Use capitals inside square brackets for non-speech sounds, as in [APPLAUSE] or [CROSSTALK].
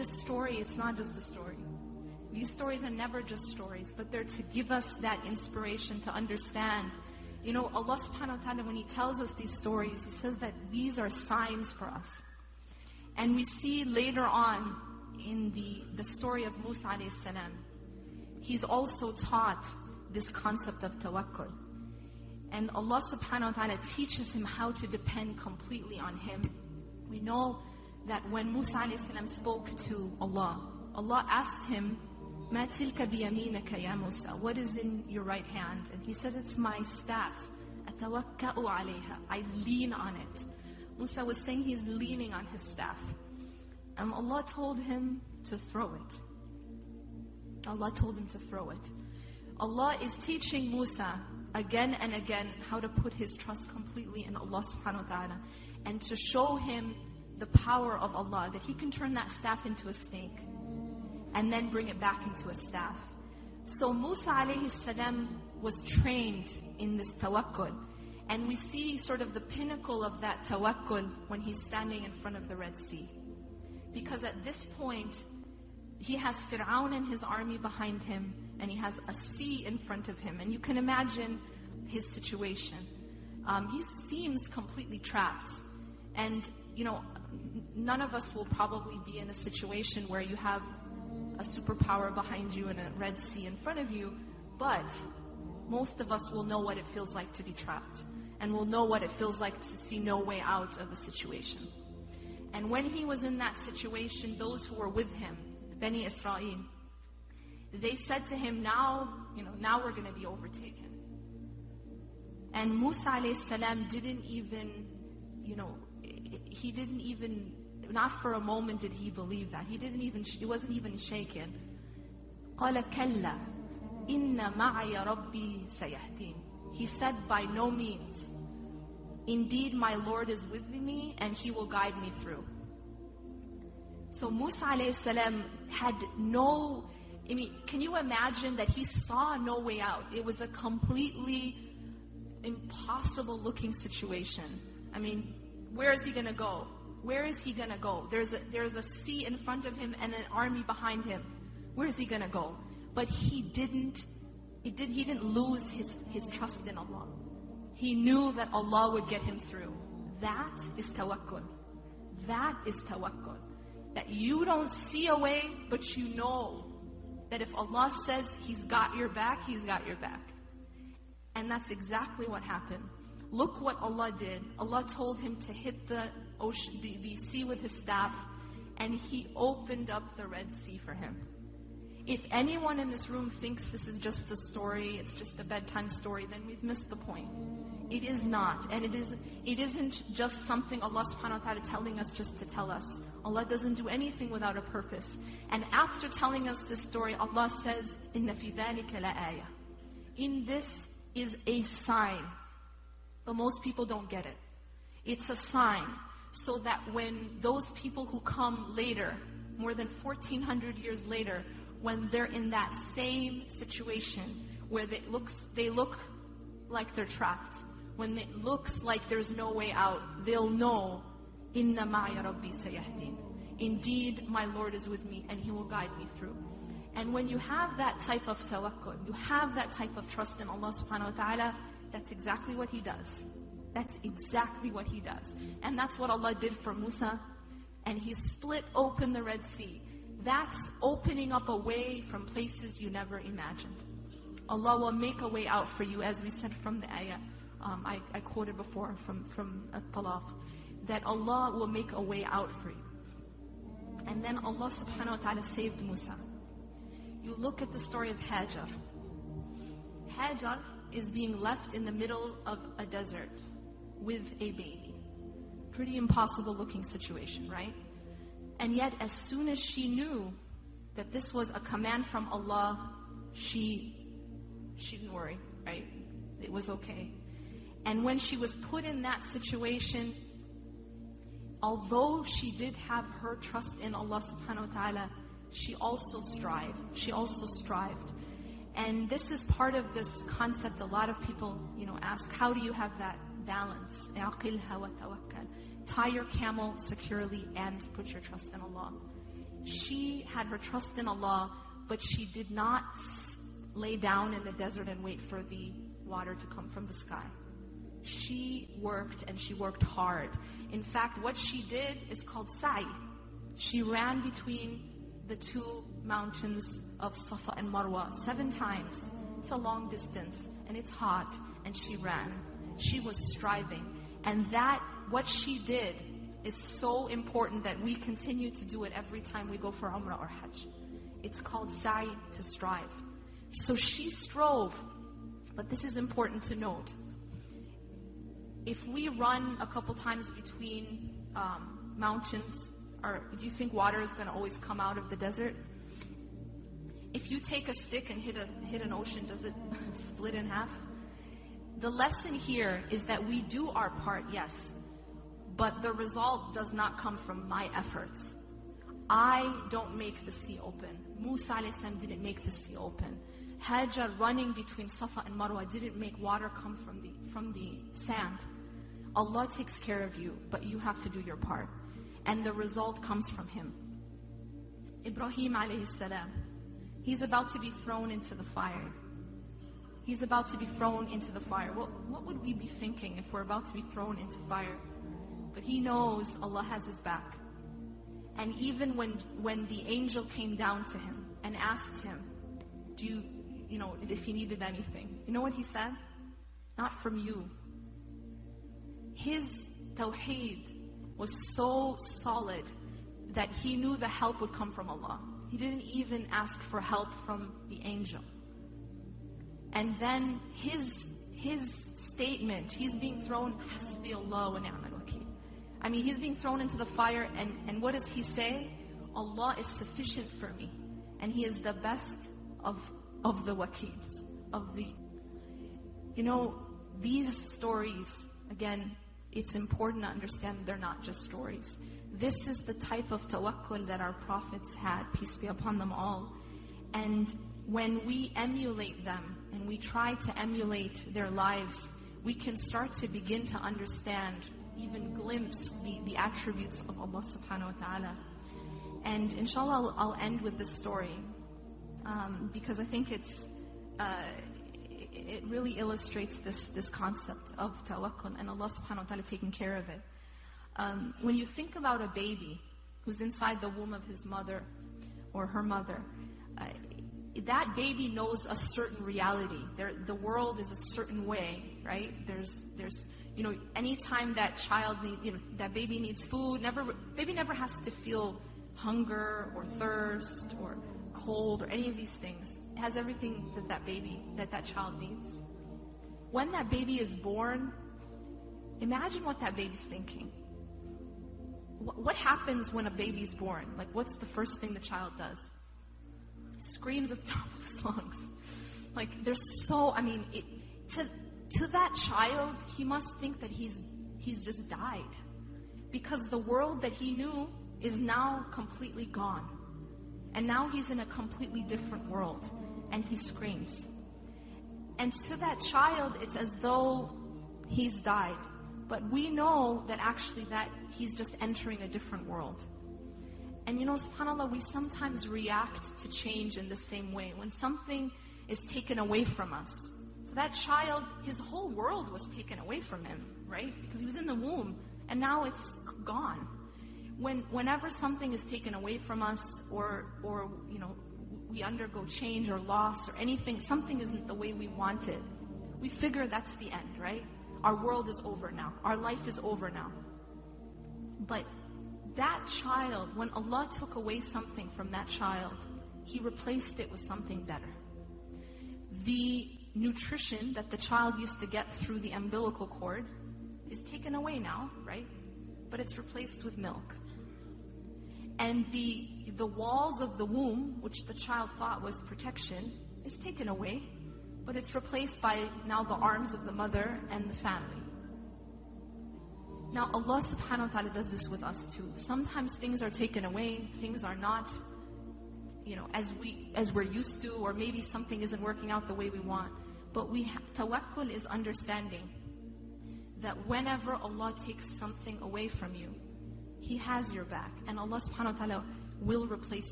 this story, it's not just a story. These stories are never just stories, but they're to give us that inspiration to understand. You know, Allah subhanahu wa ta'ala, when He tells us these stories, He says that these are signs for us. And we see later on in the, the story of Musa alayhi salam, he's also taught this concept of tawakkul. And Allah subhanahu wa ta'ala teaches him how to depend completely on Him. We know that when Musa salam spoke to Allah, Allah asked him, ما تلك بيمينك يا موسى What is in your right hand? And he said, it's my staff. أتوكأ عليها. I lean on it. Musa was saying he's leaning on his staff. And Allah told him to throw it. Allah told him to throw it. Allah is teaching Musa again and again how to put his trust completely in Allah subhanahu wa ta'ala and to show him the power of Allah that he can turn that staff into a snake and then bring it back into a staff. So Musa alayhi salam was trained in this tawakkul. And we see sort of the pinnacle of that tawakkul when he's standing in front of the Red Sea. Because at this point, he has Fir'aun and his army behind him, and he has a sea in front of him. And you can imagine his situation. Um, he seems completely trapped. And, you know, none of us will probably be in a situation where you have a superpower behind you and a Red Sea in front of you, but most of us will know what it feels like to be trapped. And will know what it feels like to see no way out of a situation. And when he was in that situation, those who were with him, Bani Israel, they said to him, now, you know, now we're going to be overtaken. And Musa alayhi salam didn't even, you know, he didn't even not for a moment did he believe that. He didn't even, he wasn't even shaken. قال كلا إن معي ربي سيهدين. He said, by no means. Indeed, my Lord is with me and he will guide me through. So Musa salam had no, I mean, can you imagine that he saw no way out? It was a completely impossible looking situation. I mean, where is he going to go? Where is he going to go? There's a, there's a sea in front of him and an army behind him. Where is he going to go? But he didn't, he, did, he didn't lose his, his trust in Allah. He knew that Allah would get him through. That is tawakkul. That is tawakkul. That you don't see a way, but you know that if Allah says He's got your back, He's got your back. And that's exactly what happened. Look what Allah did. Allah told him to hit the ocean, the, the sea with his staff, and he opened up the Red Sea for him. If anyone in this room thinks this is just a story, it's just a bedtime story, then we've missed the point. It is not, and it is it isn't just something Allah subhanahu wa ta'ala telling us just to tell us. Allah doesn't do anything without a purpose. And after telling us this story, Allah says, In this is a sign. But most people don't get it. It's a sign so that when those people who come later, more than 1400 years later, when they're in that same situation where they looks they look like they're trapped, when it looks like there's no way out, they'll know, Inna ma'ya rabbi sayahdin. Indeed, my Lord is with me and He will guide me through. And when you have that type of tawakkul, you have that type of trust in Allah subhanahu wa ta'ala, that's exactly what He does. That's exactly what He does. And that's what Allah did for Musa. And He split open the Red Sea. That's opening up a way from places you never imagined. Allah will make a way out for you, as we said from the ayah um, I, I, quoted before from, from At-Talaq, that Allah will make a way out for you. And then Allah subhanahu wa ta'ala saved Musa. You look at the story of Hajar. Hajar is being left in the middle of a desert with a baby. Pretty impossible looking situation, right? And yet, as soon as she knew that this was a command from Allah, she, she didn't worry, right? It was okay. And when she was put in that situation, although she did have her trust in Allah subhanahu wa ta'ala, she also strived. She also strived. And this is part of this concept a lot of people, you know, ask, how do you have that balance? Tie your camel securely and put your trust in Allah. She had her trust in Allah, but she did not lay down in the desert and wait for the water to come from the sky. She worked and she worked hard. In fact, what she did is called sa'i. She ran between the two mountains of Safa and Marwa seven times. It's a long distance and it's hot and she ran. She was striving. And that, what she did is so important that we continue to do it every time we go for Umrah or Hajj. It's called sa'i to strive. So she strove, but this is important to note. If we run a couple times between um, mountains, or do you think water is going to always come out of the desert? If you take a stick and hit a hit an ocean, does it [LAUGHS] split in half? The lesson here is that we do our part, yes, but the result does not come from my efforts. I don't make the sea open. Musa salam didn't make the sea open. Hajar running between Safa and Marwa didn't make water come from the from the sand. Allah takes care of you, but you have to do your part. And the result comes from him. Ibrahim alayhi salam. He's about to be thrown into the fire. He's about to be thrown into the fire. What, what would we be thinking if we're about to be thrown into fire? But he knows Allah has his back. And even when, when the angel came down to him and asked him, do you, you know, if he needed anything, you know what he said? Not from you. His tawheed was so solid that he knew the help would come from Allah. He didn't even ask for help from the angel. And then his his statement, he's being thrown, Hasbi Allah wa ni'mal wakeel. I mean, he's being thrown into the fire, and, and what does he say? Allah is sufficient for me, and He is the best of of the wakils, of the. You know, these stories again. It's important to understand they're not just stories. This is the type of tawakkul that our prophets had, peace be upon them all. And when we emulate them and we try to emulate their lives, we can start to begin to understand, even glimpse the, the attributes of Allah subhanahu wa ta'ala. And inshallah, I'll, I'll end with this story um, because I think it's uh, it really illustrates this this concept of tawakkul and Allah subhanahu wa ta'ala taking care of it. Um, when you think about a baby who's inside the womb of his mother or her mother, uh, that baby knows a certain reality. There, the world is a certain way, right? There's, there's, you know, anytime that child, need, you know, that baby needs food, never, baby never has to feel hunger or thirst or cold or any of these things. Has everything that that baby, that that child needs. When that baby is born, imagine what that baby's thinking. What happens when a baby's born? Like, what's the first thing the child does? Screams at the [LAUGHS] top of his lungs. Like, there's so, I mean, it, to, to that child, he must think that he's, he's just died. Because the world that he knew is now completely gone. And now he's in a completely different world. And he screams. And to that child, it's as though he's died. But we know that actually that he's just entering a different world. And you know, subhanAllah, we sometimes react to change in the same way. When something is taken away from us. So that child, his whole world was taken away from him, right? Because he was in the womb. And now it's gone. When, whenever something is taken away from us or, or, you know, we undergo change or loss or anything, something isn't the way we want it, we figure that's the end, right? Our world is over now. Our life is over now. But that child, when Allah took away something from that child, He replaced it with something better. The nutrition that the child used to get through the umbilical cord is taken away now, right? But it's replaced with milk. And the, the walls of the womb, which the child thought was protection, is taken away but it's replaced by now the arms of the mother and the family. Now Allah subhanahu wa ta'ala does this with us too. Sometimes things are taken away, things are not, you know, as we as we're used to, or maybe something isn't working out the way we want. But we have, tawakkul is understanding that whenever Allah takes something away from you, He has your back. And Allah subhanahu wa ta'ala will replace